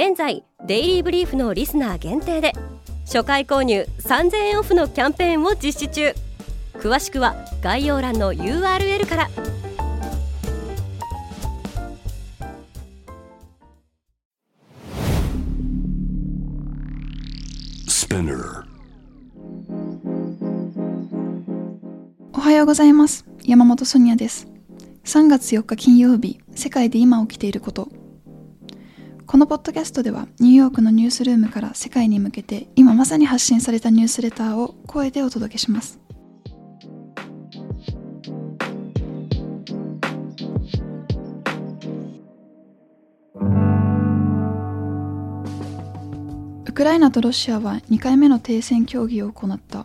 現在デイリーブリーフのリスナー限定で初回購入3000円オフのキャンペーンを実施中。詳しくは概要欄の URL から。おはようございます。山本ソニアです。3月4日金曜日世界で今起きていることこのポッドキャストではニューヨークのニュースルームから世界に向けて今まさに発信されたニュースレターを声でお届けします。ウクライナとロシアは2回目の停戦協議を行った。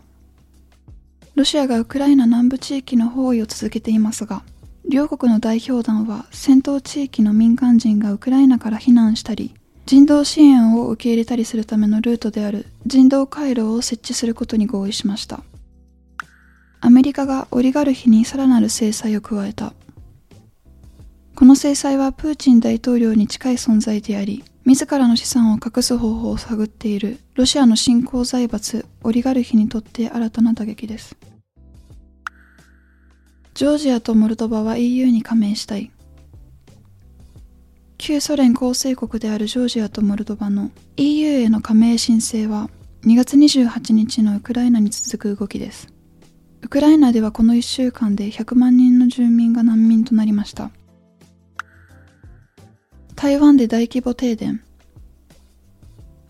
ロシアがウクライナ南部地域の包囲を続けていますが両国の代表団は戦闘地域の民間人がウクライナから避難したり人道支援を受け入れたりするためのルートである人道回廊を設置することに合意しました。アメリカがオリガルヒにさらなる制裁を加えた。この制裁はプーチン大統領に近い存在であり自らの資産を隠す方法を探っているロシアの新興財閥オリガルヒにとって新たな打撃です。ジョージアとモルドバは EU に加盟したい。旧ソ連構成国であるジョージアとモルドバの EU への加盟申請は2月28日のウクライナに続く動きです。ウクライナではこの1週間で100万人の住民が難民となりました。台湾で大規模停電。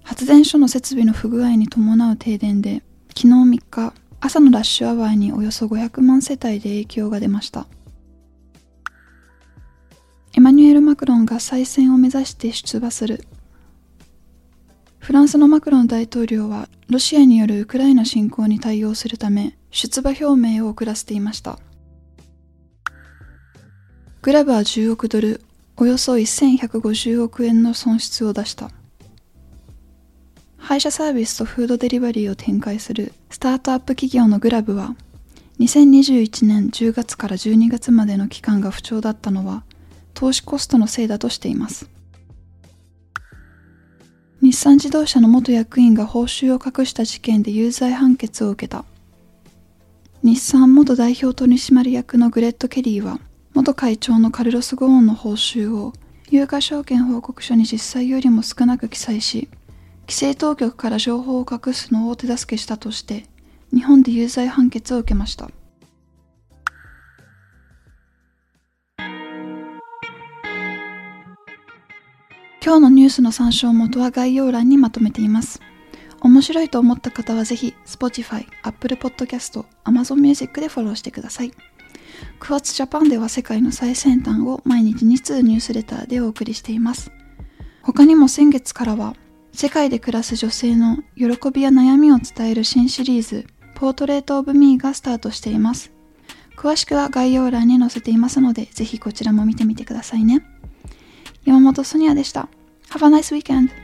発電所の設備の不具合に伴う停電で昨日3日朝のラッシュアワーにおよそ500万世帯で影響が出ました。エマニュエル・マクロンが再選を目指して出馬する。フランスのマクロン大統領はロシアによるウクライナ侵攻に対応するため出馬表明を遅らせていました。グラブは10億ドルおよそ1150億円の損失を出した。配車サービスとフードデリバリーを展開するスタートアップ企業のグラブは2021年10月から12月までの期間が不調だったのは投資コストのせいだとしています。日産自動車の元役員が報酬を隠した事件で有罪判決を受けた。日産元代表取締役のグレッド・ケリーは元会長のカルロス・ゴーンの報酬を有価証券報告書に実際よりも少なく記載し規制当局から情報を隠すのを手助けしたとして日本で有罪判決を受けました。今日のニュースの参照元は概要欄にまとめています。面白いと思った方はぜひ Spotify、Apple Podcast、Amazon Music でフォローしてください。クワッツジャパンでは世界の最先端を毎日2通ニュースレターでお送りしています。他にも先月からは世界で暮らす女性の喜びや悩みを伝える新シリーズ、ポートレートオブミーがスタートしています。詳しくは概要欄に載せていますので、ぜひこちらも見てみてくださいね。山本ソニアでした。Have a nice weekend!